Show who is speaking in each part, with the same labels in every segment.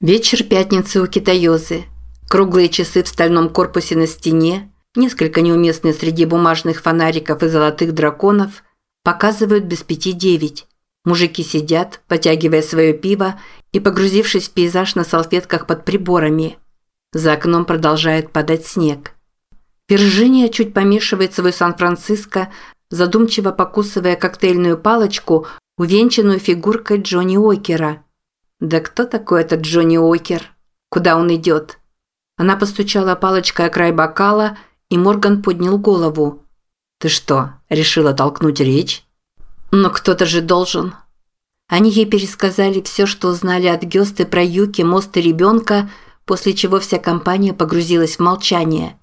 Speaker 1: Вечер пятницы у китаёзы. Круглые часы в стальном корпусе на стене, несколько неуместные среди бумажных фонариков и золотых драконов, показывают без пяти девять. Мужики сидят, потягивая свое пиво и погрузившись в пейзаж на салфетках под приборами. За окном продолжает падать снег. Виржиния чуть помешивает свой Сан-Франциско, задумчиво покусывая коктейльную палочку, увенчанную фигуркой Джонни Окера – да кто такой этот Джонни Окер? Куда он идет? Она постучала палочкой о край бокала, и Морган поднял голову. «Ты что, решила толкнуть речь?» «Но кто-то же должен». Они ей пересказали все, что узнали от Гёсты про Юки, мост и ребенка, после чего вся компания погрузилась в молчание.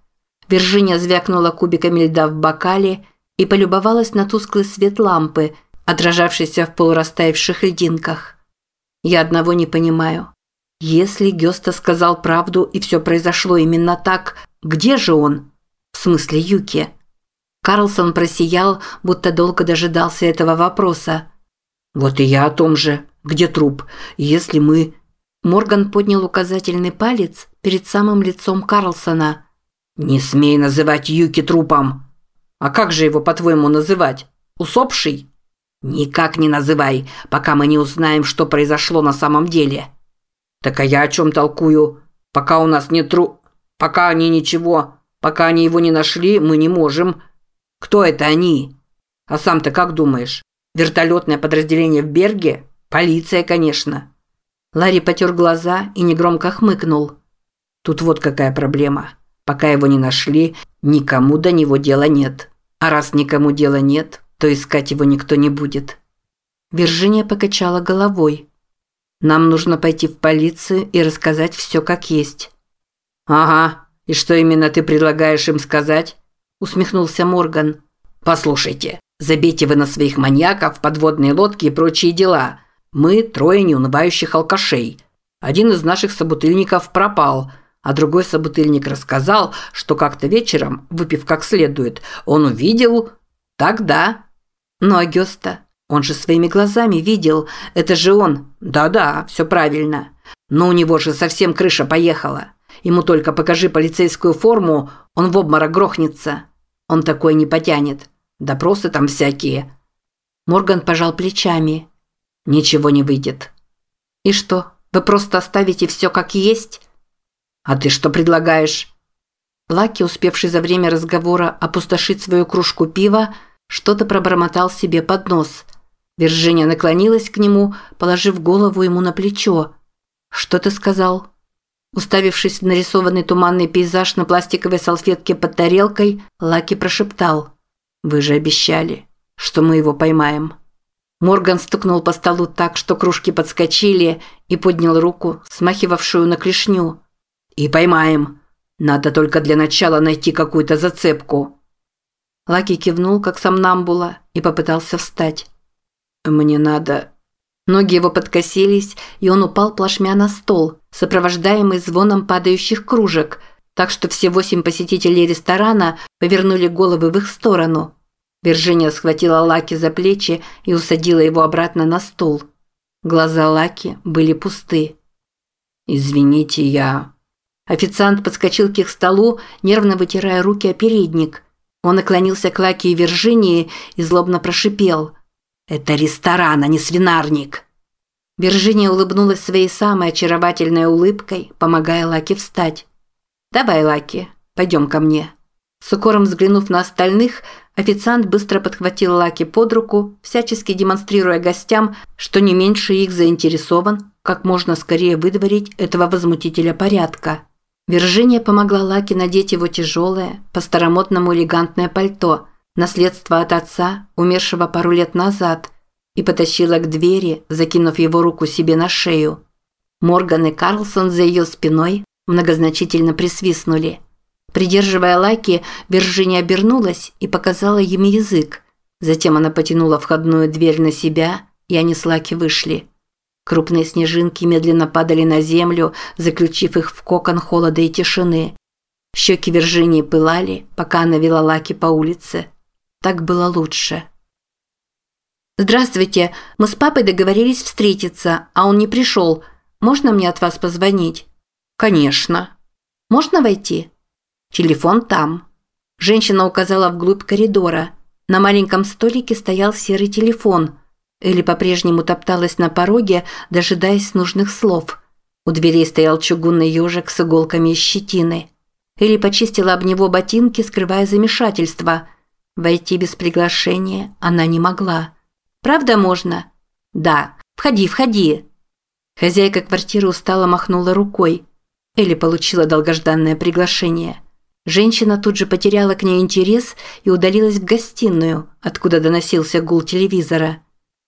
Speaker 1: Виржиния звякнула кубиками льда в бокале и полюбовалась на тусклый свет лампы, отражавшийся в полурастаявших льдинках. Я одного не понимаю. Если Гёста сказал правду и все произошло именно так, где же он? В смысле Юки? Карлсон просиял, будто долго дожидался этого вопроса. «Вот и я о том же. Где труп? Если мы...» Морган поднял указательный палец перед самым лицом Карлсона. «Не смей называть Юки трупом!» «А как же его, по-твоему, называть? Усопший?» «Никак не называй, пока мы не узнаем, что произошло на самом деле». «Так а я о чем толкую? Пока у нас нет тру... Пока они ничего... Пока они его не нашли, мы не можем...» «Кто это они?» «А сам-то как думаешь? Вертолетное подразделение в Берге? Полиция, конечно». Ларри потер глаза и негромко хмыкнул. «Тут вот какая проблема. Пока его не нашли, никому до него дела нет. А раз никому дела нет, то искать его никто не будет. Виржиния покачала головой. Нам нужно пойти в полицию и рассказать все как есть. Ага, и что именно ты предлагаешь им сказать? усмехнулся Морган. Послушайте, забейте вы на своих маньяков, подводные лодки и прочие дела. Мы трое неунывающих алкашей. Один из наших собутыльников пропал, а другой собутыльник рассказал, что как-то вечером, выпив как следует, он увидел... Тогда но Агёста, он же своими глазами видел, это же он. Да-да, все правильно. Но у него же совсем крыша поехала. Ему только покажи полицейскую форму, он в обморок грохнется. Он такой не потянет. Допросы там всякие. Морган пожал плечами. Ничего не выйдет. И что, вы просто оставите все как есть? А ты что предлагаешь? Лаки, успевший за время разговора опустошить свою кружку пива, что-то пробормотал себе под нос. Виржиния наклонилась к нему, положив голову ему на плечо. «Что ты сказал?» Уставившись в нарисованный туманный пейзаж на пластиковой салфетке под тарелкой, Лаки прошептал. «Вы же обещали, что мы его поймаем». Морган стукнул по столу так, что кружки подскочили, и поднял руку, смахивавшую на клешню. «И поймаем. Надо только для начала найти какую-то зацепку». Лаки кивнул, как сам Намбула, и попытался встать. «Мне надо...» Ноги его подкосились, и он упал плашмя на стол, сопровождаемый звоном падающих кружек, так что все восемь посетителей ресторана повернули головы в их сторону. Виржиния схватила Лаки за плечи и усадила его обратно на стол. Глаза Лаки были пусты. «Извините, я...» Официант подскочил к их столу, нервно вытирая руки о передник. Он наклонился к Лаке и Виржинии и злобно прошипел. «Это ресторан, а не свинарник!» Виржиния улыбнулась своей самой очаровательной улыбкой, помогая Лаке встать. «Давай, Лаки, пойдем ко мне». С укором взглянув на остальных, официант быстро подхватил Лаки под руку, всячески демонстрируя гостям, что не меньше их заинтересован, как можно скорее выдворить этого возмутителя порядка. Виржиния помогла Лаки надеть его тяжелое, по-старомодному элегантное пальто, наследство от отца, умершего пару лет назад, и потащила к двери, закинув его руку себе на шею. Морган и Карлсон за ее спиной многозначительно присвистнули. Придерживая Лаки, Виржиния обернулась и показала им язык. Затем она потянула входную дверь на себя, и они с Лаки вышли. Крупные снежинки медленно падали на землю, заключив их в кокон холода и тишины. Щеки Виржинии пылали, пока она вела Лаки по улице. Так было лучше.
Speaker 2: «Здравствуйте. Мы с папой договорились встретиться, а он не пришел.
Speaker 1: Можно мне от вас позвонить?» «Конечно». «Можно войти?» «Телефон там». Женщина указала вглубь коридора. На маленьком столике стоял серый телефон. Элли по-прежнему топталась на пороге, дожидаясь нужных слов. У дверей стоял чугунный ежик с иголками и щетины. Элли почистила об него ботинки, скрывая замешательство. Войти без приглашения она не могла. «Правда можно?» «Да. Входи, входи». Хозяйка квартиры устало махнула рукой. Элли получила долгожданное приглашение. Женщина тут же потеряла к ней интерес и удалилась в гостиную, откуда доносился гул телевизора.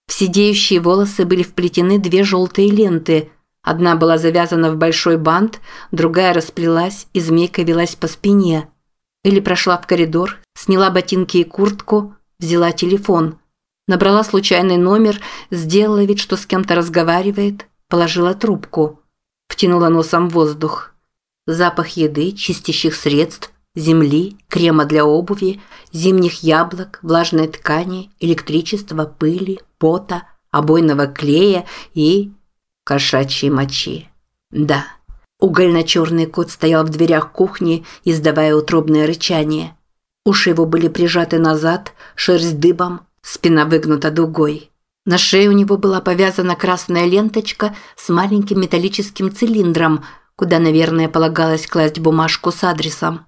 Speaker 1: В сидеющие волосы были вплетены две желтые ленты. Одна была завязана в большой бант, другая расплелась и змейкой велась по спине. Элли прошла в коридор, сняла ботинки и куртку, взяла телефон. Набрала случайный номер, сделала вид, что с кем-то разговаривает, положила трубку. Втянула носом воздух. Запах еды, чистящих средств, земли, крема для обуви, зимних яблок, влажной ткани, электричества, пыли, пота, обойного клея и кошачьей мочи. Да, угольно-черный кот стоял в дверях кухни, издавая утробное рычание. Уши его были прижаты назад, шерсть дыбом, спина выгнута дугой. На шее у него была повязана красная ленточка с маленьким металлическим цилиндром – куда, наверное, полагалось класть бумажку с адресом.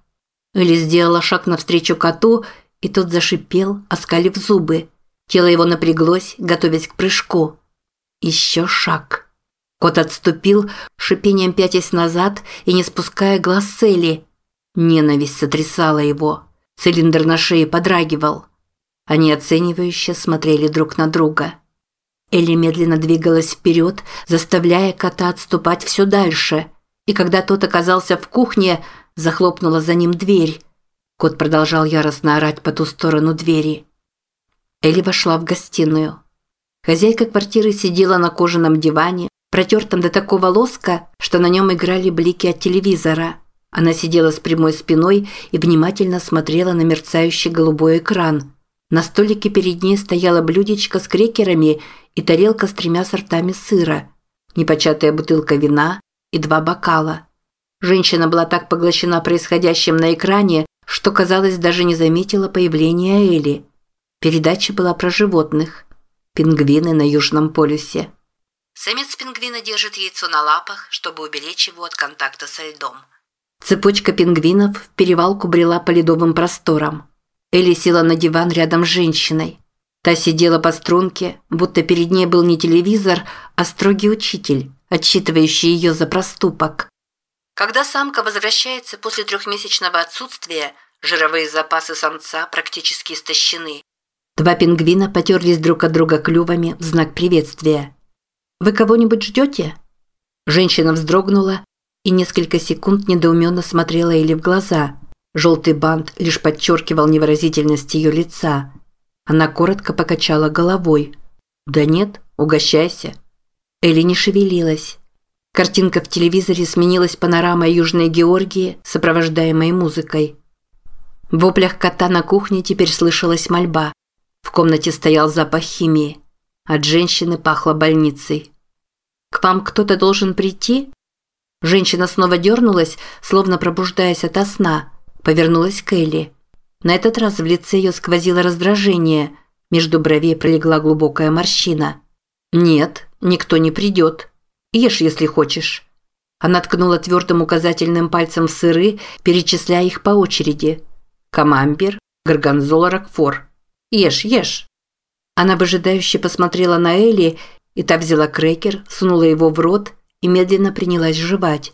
Speaker 1: Элли сделала шаг навстречу коту, и тот зашипел, оскалив зубы. Тело его напряглось, готовясь к прыжку. Еще шаг. Кот отступил, шипением пятясь назад и не спуская глаз с Элли. Ненависть сотрясала его. Цилиндр на шее подрагивал. Они оценивающе смотрели друг на друга. Элли медленно двигалась вперед, заставляя кота отступать все дальше – и когда тот оказался в кухне, захлопнула за ним дверь. Кот продолжал яростно орать по ту сторону двери. Элли вошла в гостиную. Хозяйка квартиры сидела на кожаном диване, протертом до такого лоска, что на нем играли блики от телевизора. Она сидела с прямой спиной и внимательно смотрела на мерцающий голубой экран. На столике перед ней стояла блюдечко с крекерами и тарелка с тремя сортами сыра, непочатая бутылка вина, и два бокала. Женщина была так поглощена происходящим на экране, что, казалось, даже не заметила появления Эли. Передача была про животных. Пингвины на Южном полюсе. Самец пингвина держит яйцо на лапах, чтобы уберечь его от контакта со льдом. Цепочка пингвинов в перевалку брела по ледовым просторам. Элли села на диван рядом с женщиной. Та сидела по струнке, будто перед ней был не телевизор, а строгий учитель, отчитывающий ее за проступок. Когда самка возвращается после трехмесячного отсутствия, жировые запасы самца практически истощены. Два пингвина потерлись друг от друга клювами в знак приветствия. «Вы кого-нибудь ждете?» Женщина вздрогнула и несколько секунд недоуменно смотрела Элли в глаза. Желтый бант лишь подчеркивал невыразительность ее лица. Она коротко покачала головой. «Да нет, угощайся». Элли не шевелилась. Картинка в телевизоре сменилась панорамой Южной Георгии, сопровождаемой музыкой. В воплях кота на кухне теперь слышалась мольба. В комнате стоял запах химии. От женщины пахло больницей. «К вам кто-то должен прийти?» Женщина снова дернулась, словно пробуждаясь ото сна. Повернулась к Элли. На этот раз в лице ее сквозило раздражение. Между бровей пролегла глубокая морщина. «Нет», никто не придет. Ешь, если хочешь». Она ткнула твердым указательным пальцем в сыры, перечисляя их по очереди. Камамбер, горгонзола, ракфор. Ешь, ешь. Она выжидающе посмотрела на Элли, и та взяла крекер, сунула его в рот и медленно принялась жевать.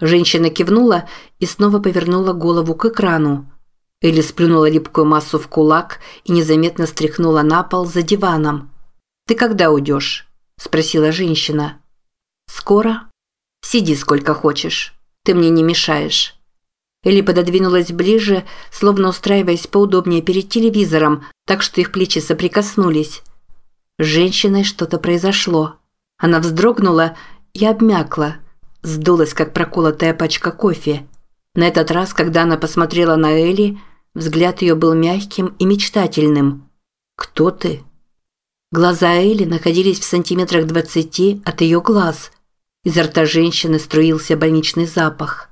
Speaker 1: Женщина кивнула и снова повернула голову к экрану. Элли сплюнула липкую массу в кулак и незаметно стряхнула на пол за диваном. «Ты когда уйдешь?» спросила женщина. Скоро? Сиди сколько хочешь. Ты мне не мешаешь. Элли пододвинулась ближе, словно устраиваясь поудобнее перед телевизором, так что их плечи соприкоснулись. С женщиной что-то произошло. Она вздрогнула и обмякла, сдулась, как проколотая пачка кофе. На этот раз, когда она посмотрела на Элли, взгляд ее был мягким и мечтательным. «Кто ты?» Глаза Элли находились в сантиметрах двадцати от ее глаз. Изо рта женщины струился больничный запах.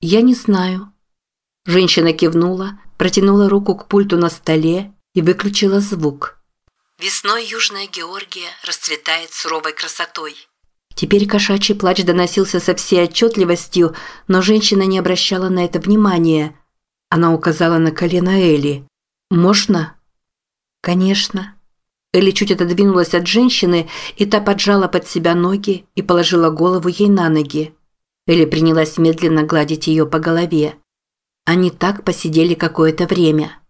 Speaker 1: «Я не знаю». Женщина кивнула, протянула руку к пульту на столе и выключила звук. Весной Южная Георгия расцветает суровой красотой. Теперь кошачий плач доносился со всей отчетливостью, но женщина не обращала на это внимания. Она указала на колено Эли. «Можно?» «Конечно». Элли чуть отодвинулась от женщины, и та поджала под себя ноги и положила голову ей на ноги. Элли принялась медленно гладить ее по голове. Они так посидели какое-то время.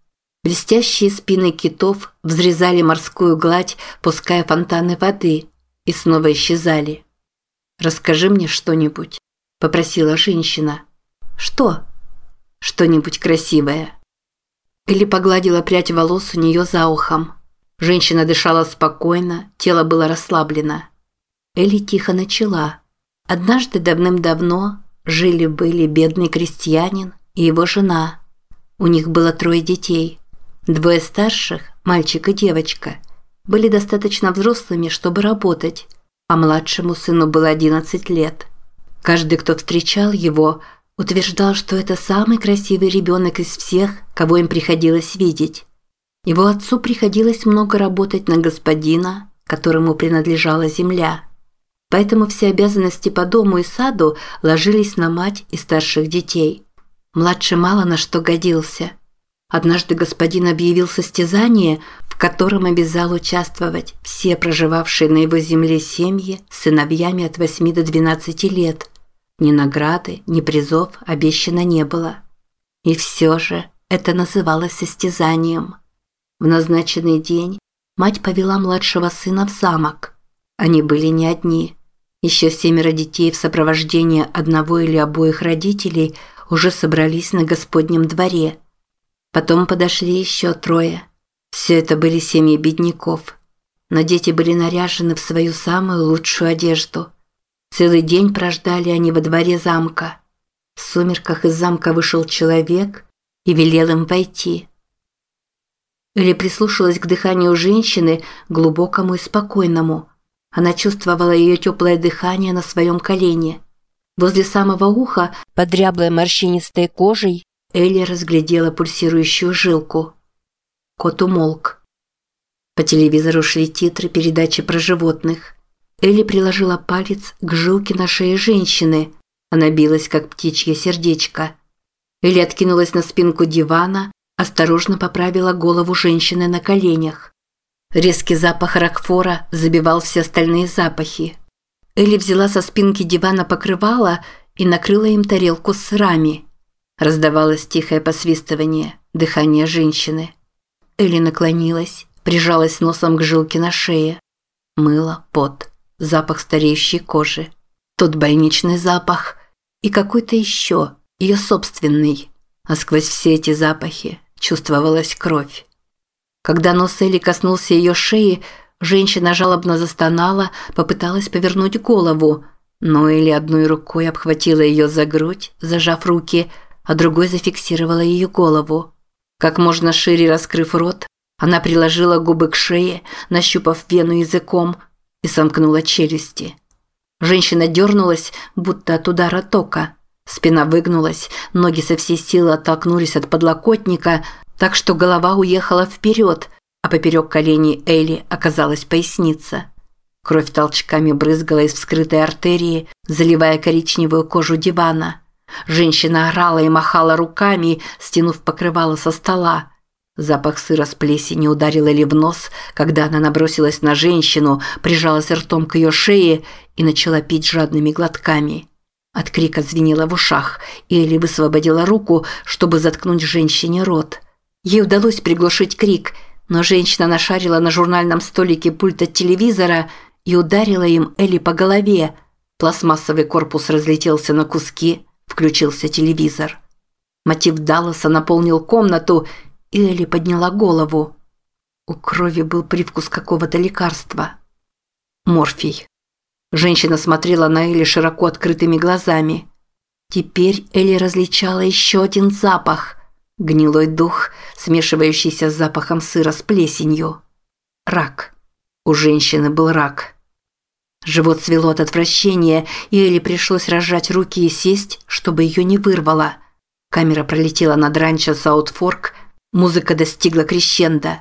Speaker 1: Блестящие спины китов взрезали морскую гладь, пуская фонтаны воды, и снова исчезали. «Расскажи мне что-нибудь», – попросила женщина. «Что?» «Что-нибудь красивое». Элли погладила прядь волос у нее за ухом. Женщина дышала спокойно, тело было расслаблено. Элли тихо начала. Однажды давным-давно жили-были бедный крестьянин и его жена. У них было трое детей. Двое старших, мальчик и девочка, были достаточно взрослыми, чтобы работать, а младшему сыну было 11 лет. Каждый, кто встречал его, утверждал, что это самый красивый ребенок из всех, кого им приходилось видеть. Его отцу приходилось много работать на господина, которому принадлежала земля. Поэтому все обязанности по дому и саду ложились на мать и старших детей. Младший мало на что годился. Однажды господин объявил состязание, в котором обязал участвовать все проживавшие на его земле семьи с сыновьями от 8 до 12 лет. Ни награды, ни призов обещано не было. И все же это называлось состязанием. В назначенный день мать повела младшего сына в замок. Они были не одни. Еще семеро детей в сопровождении одного или обоих родителей уже собрались на Господнем дворе. Потом подошли еще трое. Все это были семьи бедняков. Но дети были наряжены в свою самую лучшую одежду. Целый день прождали они во дворе замка. В сумерках из замка вышел человек и велел им войти. Или прислушалась к дыханию женщины, глубокому и спокойному. Она чувствовала ее теплое дыхание на своем колене. Возле самого уха, под морщинистой кожей, Элли разглядела пульсирующую жилку. Кот умолк. По телевизору шли титры передачи про животных. Элли приложила палец к жилке на шее женщины. Она билась, как птичье сердечко. Элли откинулась на спинку дивана, Осторожно поправила голову женщины на коленях. Резкий запах ракфора забивал все остальные запахи. Элли взяла со спинки дивана покрывало и накрыла им тарелку с сырами. Раздавалось тихое посвистывание, дыхание женщины. Элли наклонилась, прижалась носом к жилке на шее. Мыло, пот, запах стареющей кожи. Тот больничный запах и какой-то еще, ее собственный. А сквозь все эти запахи чувствовалась кровь. Когда нос Элли коснулся ее шеи, женщина жалобно застонала, попыталась повернуть голову, но Элли одной рукой обхватила ее за грудь, зажав руки, а другой зафиксировала ее голову. Как можно шире раскрыв рот, она приложила губы к шее, нащупав вену языком, и сомкнула челюсти. Женщина дернулась, будто от удара тока. Спина выгнулась, ноги со всей силы оттолкнулись от подлокотника, так что голова уехала вперед, а поперек коленей Элли оказалась поясница. Кровь толчками брызгала из вскрытой артерии, заливая коричневую кожу дивана. Женщина орала и махала руками, стянув покрывало со стола. Запах сыра с плесени ударил Элли в нос, когда она набросилась на женщину, прижалась ртом к ее шее и начала пить жадными глотками. От крика звенело в ушах, и Элли высвободила руку, чтобы заткнуть женщине рот. Ей удалось приглушить крик, но женщина нашарила на журнальном столике пульт от телевизора и ударила им Элли по голове. Пластмассовый корпус разлетелся на куски, включился телевизор. Мотив Далласа наполнил комнату, и Элли подняла голову. У крови был привкус какого-то лекарства. Морфий. Женщина смотрела на Элли широко открытыми глазами. Теперь Элли различала еще один запах. Гнилой дух, смешивающийся с запахом сыра с плесенью. Рак. У женщины был рак. Живот свело от отвращения, и Элли пришлось разжать руки и сесть, чтобы ее не вырвало. Камера пролетела над ранчо Саутфорк, музыка достигла крещенда.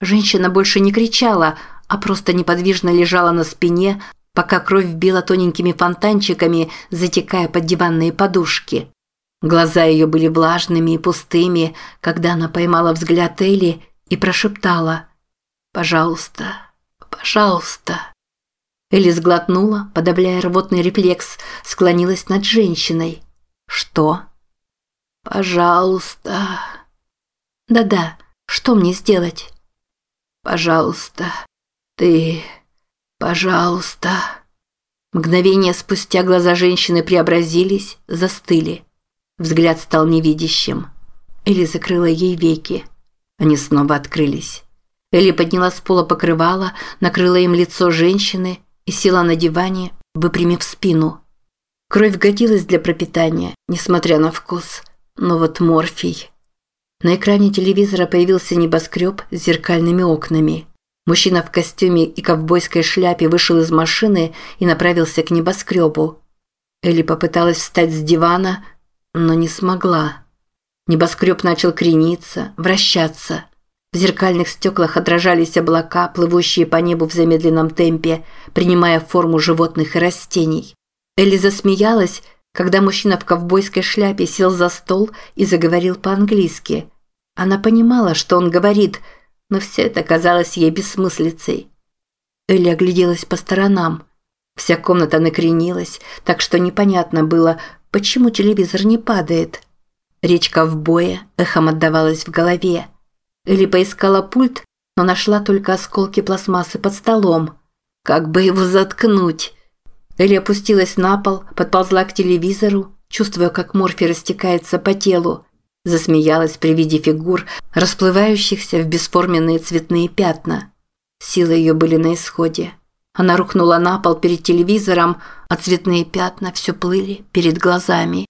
Speaker 1: Женщина больше не кричала, а просто неподвижно лежала на спине, пока кровь била тоненькими фонтанчиками, затекая под диванные подушки. Глаза ее были влажными и пустыми, когда она поймала взгляд Элли и прошептала «Пожалуйста, пожалуйста». Элли сглотнула, подавляя рвотный рефлекс, склонилась над женщиной. «Что?» «Пожалуйста». «Да-да, что мне сделать?» «Пожалуйста, ты... пожалуйста». Мгновение спустя глаза женщины преобразились, застыли. Взгляд стал невидящим. Элли закрыла ей веки. Они снова открылись. Элли подняла с пола покрывало, накрыла им лицо женщины и села на диване, выпрямив спину. Кровь годилась для пропитания, несмотря на вкус. Но вот морфий... На экране телевизора появился небоскреб с зеркальными окнами. Мужчина в костюме и ковбойской шляпе вышел из машины и направился к небоскребу. Элли попыталась встать с дивана, но не смогла. Небоскреб начал крениться, вращаться. В зеркальных стеклах отражались облака, плывущие по небу в замедленном темпе, принимая форму животных и растений. Элли засмеялась, когда мужчина в ковбойской шляпе сел за стол и заговорил по-английски. Она понимала, что он говорит, но все это казалось ей бессмыслицей. Элли огляделась по сторонам. Вся комната накренилась, так что непонятно было, почему телевизор не падает. Речь ковбоя эхом отдавалась в голове. Элли поискала пульт, но нашла только осколки пластмассы под столом. Как бы его заткнуть? Элли опустилась на пол, подползла к телевизору, чувствуя, как морфий растекается по телу. Засмеялась при виде фигур, расплывающихся в бесформенные цветные пятна. Силы ее были на исходе. Она рухнула на пол перед телевизором, а цветные пятна все плыли перед глазами.